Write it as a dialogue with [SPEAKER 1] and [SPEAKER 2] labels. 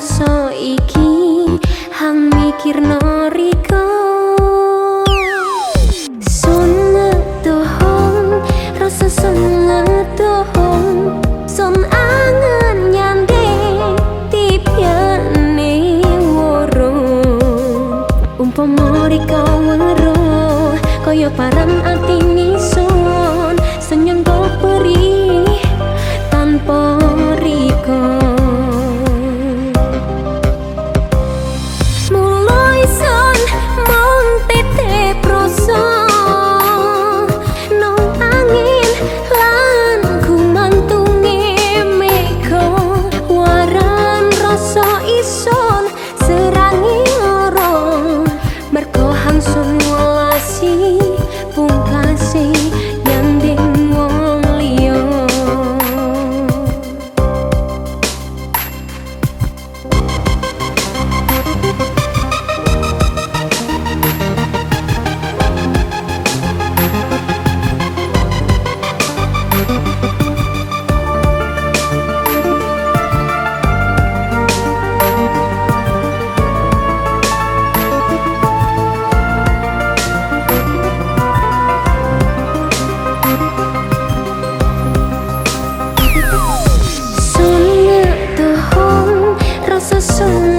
[SPEAKER 1] so iki hang mikir noriko sunna tohon rasa sunna tohon son angan nyande tipya ne woro. Umpo moriko wero koyo para